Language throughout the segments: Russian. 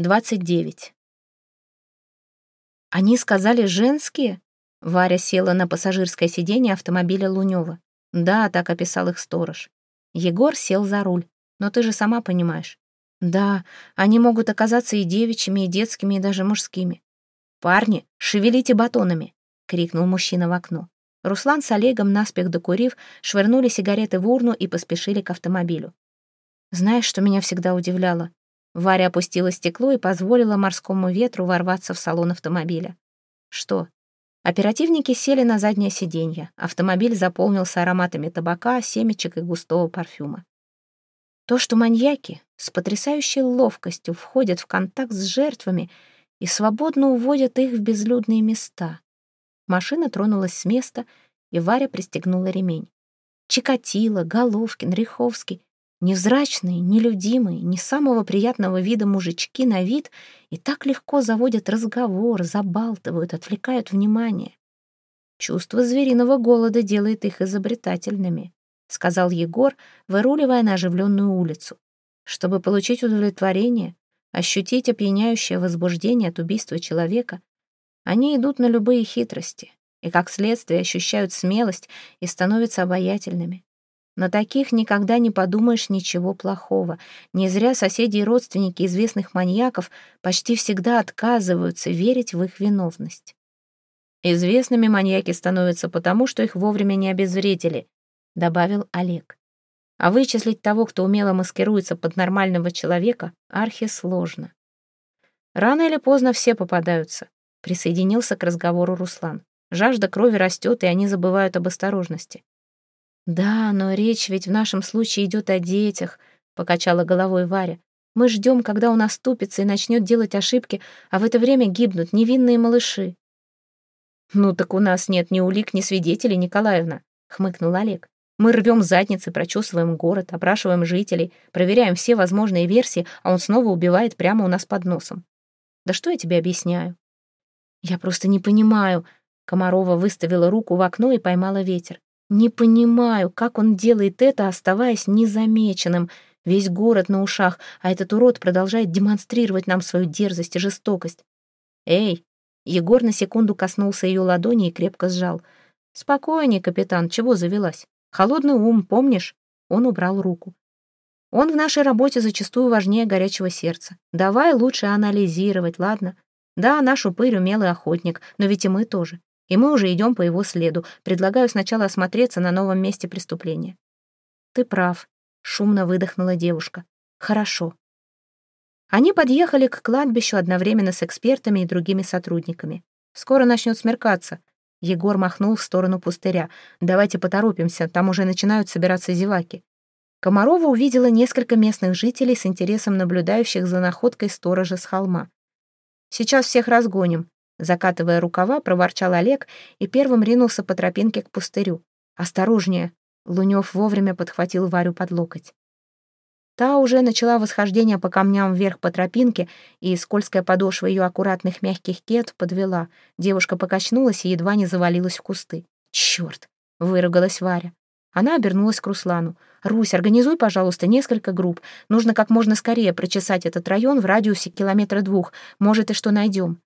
29. Они сказали женские? Варя села на пассажирское сиденье автомобиля Лунёва. Да, так описал их сторож. Егор сел за руль. Но ты же сама понимаешь. Да, они могут оказаться и девичьими, и детскими, и даже мужскими. «Парни, шевелите батонами!» — крикнул мужчина в окно. Руслан с Олегом, наспех докурив, швырнули сигареты в урну и поспешили к автомобилю. Знаешь, что меня всегда удивляло? Варя опустила стекло и позволила морскому ветру ворваться в салон автомобиля. Что? Оперативники сели на заднее сиденье. Автомобиль заполнился ароматами табака, семечек и густого парфюма. То, что маньяки с потрясающей ловкостью входят в контакт с жертвами и свободно уводят их в безлюдные места. Машина тронулась с места, и Варя пристегнула ремень. Чикатило, Головкин, Риховский Невзрачные, нелюдимые, не самого приятного вида мужички на вид и так легко заводят разговор, забалтывают, отвлекают внимание. Чувство звериного голода делает их изобретательными, сказал Егор, выруливая на оживленную улицу. Чтобы получить удовлетворение, ощутить опьяняющее возбуждение от убийства человека, они идут на любые хитрости и, как следствие, ощущают смелость и становятся обаятельными. На таких никогда не подумаешь ничего плохого. Не зря соседи и родственники известных маньяков почти всегда отказываются верить в их виновность. Известными маньяки становятся потому, что их вовремя не обезвредили, добавил Олег. А вычислить того, кто умело маскируется под нормального человека, архи сложно. Рано или поздно все попадаются, присоединился к разговору Руслан. Жажда крови растет, и они забывают об осторожности. «Да, но речь ведь в нашем случае идет о детях», — покачала головой Варя. «Мы ждем, когда он оступится и начнет делать ошибки, а в это время гибнут невинные малыши». «Ну так у нас нет ни улик, ни свидетелей, Николаевна», — хмыкнул Олег. «Мы рвем задницы, прочесываем город, опрашиваем жителей, проверяем все возможные версии, а он снова убивает прямо у нас под носом. Да что я тебе объясняю?» «Я просто не понимаю», — Комарова выставила руку в окно и поймала ветер. Не понимаю, как он делает это, оставаясь незамеченным. Весь город на ушах, а этот урод продолжает демонстрировать нам свою дерзость и жестокость. «Эй!» Егор на секунду коснулся ее ладони и крепко сжал. «Спокойнее, капитан, чего завелась? Холодный ум, помнишь?» Он убрал руку. «Он в нашей работе зачастую важнее горячего сердца. Давай лучше анализировать, ладно? Да, наш упырь умелый охотник, но ведь и мы тоже и мы уже идем по его следу. Предлагаю сначала осмотреться на новом месте преступления». «Ты прав», — шумно выдохнула девушка. «Хорошо». Они подъехали к кладбищу одновременно с экспертами и другими сотрудниками. «Скоро начнет смеркаться». Егор махнул в сторону пустыря. «Давайте поторопимся, там уже начинают собираться зеваки». Комарова увидела несколько местных жителей с интересом наблюдающих за находкой сторожа с холма. «Сейчас всех разгоним. Закатывая рукава, проворчал Олег и первым ринулся по тропинке к пустырю. «Осторожнее!» Лунёв вовремя подхватил Варю под локоть. Та уже начала восхождение по камням вверх по тропинке, и скользкая подошва ее аккуратных мягких кет подвела. Девушка покачнулась и едва не завалилась в кусты. «Чёрт!» — выругалась Варя. Она обернулась к Руслану. «Русь, организуй, пожалуйста, несколько групп. Нужно как можно скорее прочесать этот район в радиусе километра двух. Может, и что найдем.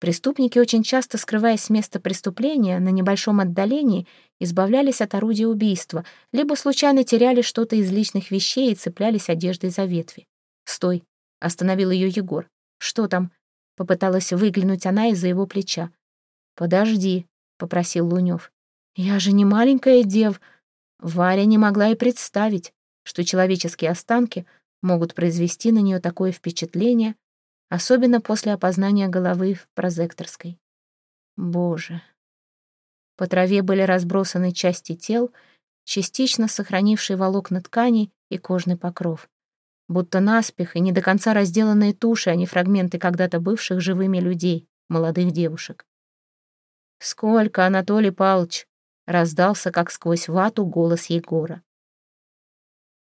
Преступники, очень часто скрываясь с места преступления на небольшом отдалении, избавлялись от орудия убийства, либо случайно теряли что-то из личных вещей и цеплялись одеждой за ветви. «Стой!» — остановил ее Егор. «Что там?» — попыталась выглянуть она из-за его плеча. «Подожди», — попросил Лунев. «Я же не маленькая дев...» Варя не могла и представить, что человеческие останки могут произвести на нее такое впечатление, особенно после опознания головы в прозекторской. Боже. По траве были разбросаны части тел, частично сохранившие волокна ткани и кожный покров. Будто наспех и не до конца разделанные туши, а не фрагменты когда-то бывших живыми людей, молодых девушек. «Сколько, Анатолий Павлович?» — раздался, как сквозь вату, голос Егора.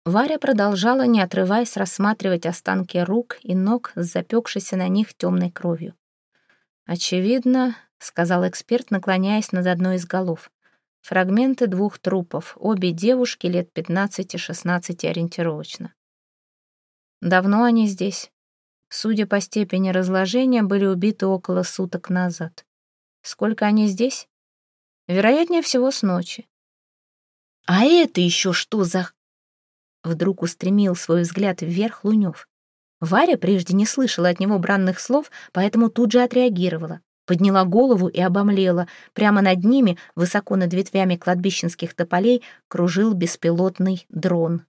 Варя продолжала, не отрываясь, рассматривать останки рук и ног с запекшейся на них темной кровью. «Очевидно», — сказал эксперт, наклоняясь над одной из голов, «фрагменты двух трупов, обе девушки лет 15-16 ориентировочно». «Давно они здесь?» Судя по степени разложения, были убиты около суток назад. Сколько они здесь? Вероятнее всего, с ночи. «А это еще что за...» Вдруг устремил свой взгляд вверх Лунев. Варя прежде не слышала от него бранных слов, поэтому тут же отреагировала. Подняла голову и обомлела. Прямо над ними, высоко над ветвями кладбищенских тополей, кружил беспилотный дрон.